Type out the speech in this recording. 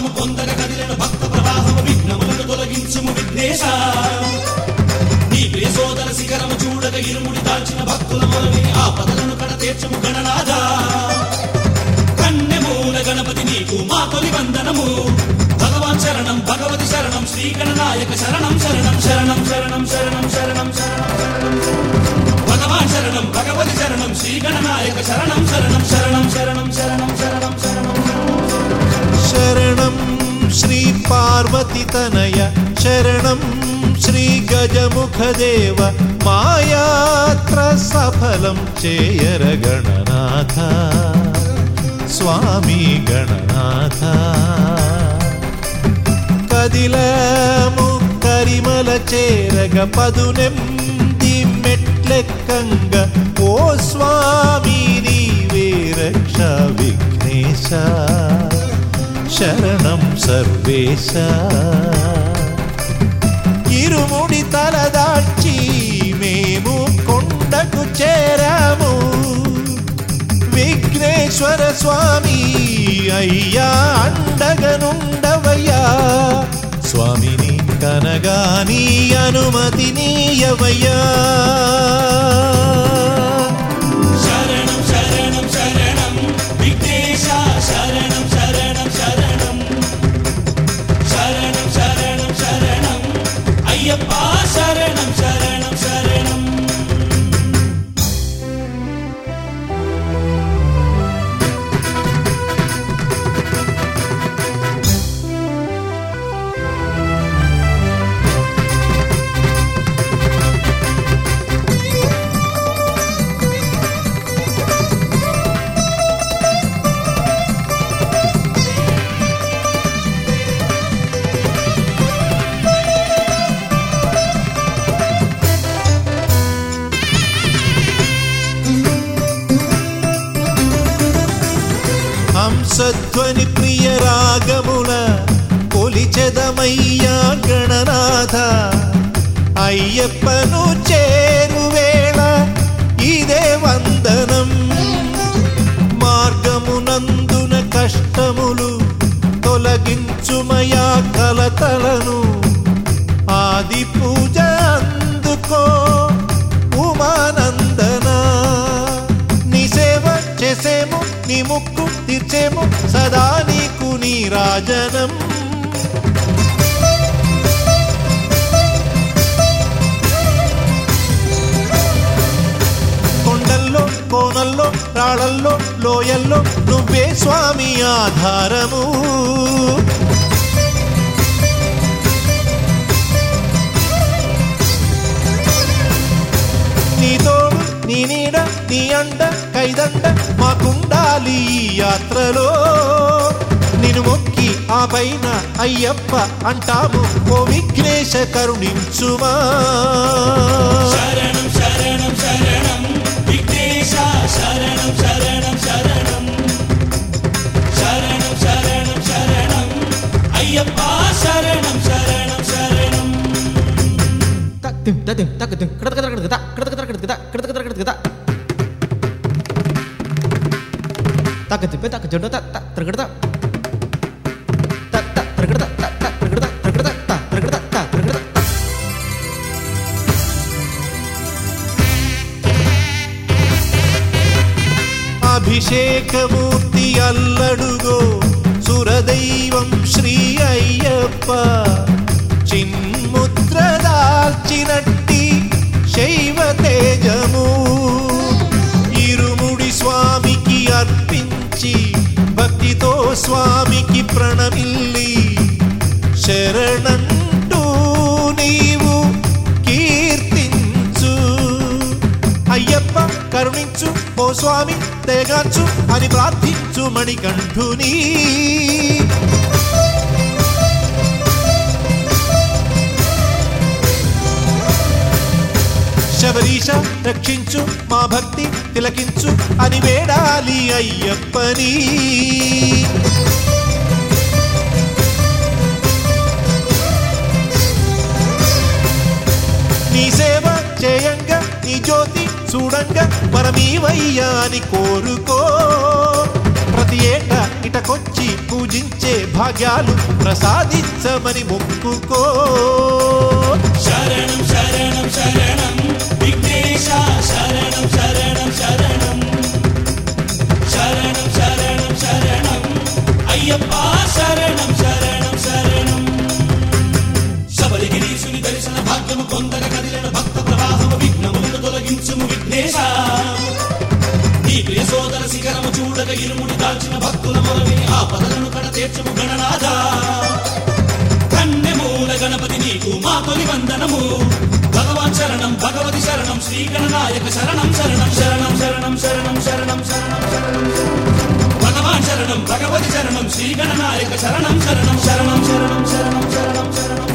పాదము పొందగ కదిలిన భక్త ప్రవాహము విఘ్నములను తొలగించుము విఘ్నేశ నీ ప్రియ సోదర శిఖరము చూడక ఇరుముడి దాల్చిన భక్తుల మొలవిని ఆ పదలను కడ తీర్చము గణనాథ కన్నెమూల గణపతి నీకు మా తొలి వందనము భగవాన్ శరణం భగవతి శరణం శ్రీ గణనాయక శరణం శరణం శరణం శరణం శరణం శరణం శరణం భగవాన్ శరణం భగవతి శరణం శ్రీ గణనాయక శరణం శరణం శరణం శరణం శరణం శరణం శరణం శరణం पतितनय शरणं श्रीगजमुखदेव मायात्र मायात्रसफलं चेयरगणनाथ स्वामी गणनाथ कदिलमुरिमलचेरकपदुनिट्लकङ्क ओ स्वामी नीवे रक्ष विघ्नेश శరణం సర్వేశ ఇరుముడి తలదాల్చి మేము కొండకు చేరాము విఘ్నేశ్వర స్వామి అయ్యా అండగనుండవయ్యా స్వామిని కనగాని అనుమతి నీయవయ్యా హంసధ్వని ప్రియ రాగముల కొలిచెదమయ్యా గణనాథ. అయ్యప్పను చేరు తీర్చేమో సదా నీకు నీ రాజనం. కొండల్లో కోనల్లో రాళ్ళల్లో లోయల్లో నువ్వే స్వామి ఆధారము. కైదండ మాకుండాలి ఈ యాత్రలో. నిన్ను మొక్కి ఆ పైన అయ్యప్ప అంటాము ఓ విఘ్నేశ కరుణించుమా. శరణం శరణం శరణం విఘ్నేశ శరణం శరణం శరణం. శరణం శరణం శరణం అయ్యప్ప శరణం శరణం శరణం. తక్తిం తతిం తక్కతిం కడతకడకడకద కడతకడకడకద tak gedhe tak gejono tak tak tak tak tergerta tak tak tak tergerta tak tergerta അഭിഷേകമൂർത്തി അല്ലടുകോ സുരദൈവം Shri Ayyappa స్వామికి ప్రణమిల్లి శరణంటూ నీవు కీర్తించు. అయ్యప్ప కరుణించు ఓ స్వామి తెగాచు అని ప్రార్థించు మణికంఠుని. శబరీష రక్షించు మా భక్తి తిలకించు అని వేడాలి అయ్యప్పని. నీ సేవ చేయంగా నీ జ్యోతి చూడంగా పరమీవయ్యా అని కోరుకో. ప్రతి ఏటా ఇటకొచ్చి పూజించే భాగ్యాలు ప్రసాదించమని మొక్కుకో. తొందర కదిలిన భక్త ప్రవాహము విఘ్నములను తొలగించుము విఘ్నేశ నీ ప్రియ సోదర శిఖరము చూడగ ఇరుముడి దాల్చిన భక్తుల మొరవిని పదలను కడ తీర్చము గణనాథా కన్నెమూల గణపతి నీకు మా తొలి వందనము భగవాన్ శరణం భగవతి శరణం శ్రీ గణనాయక శరణం శరణం శరణం శరణం శరణం శరణం శరణం శరణం భగవాన్ శరణం భగవతి శరణం శ్రీ గణనాయక శరణం శరణం శరణం శరణం శరణం శరణం శరణం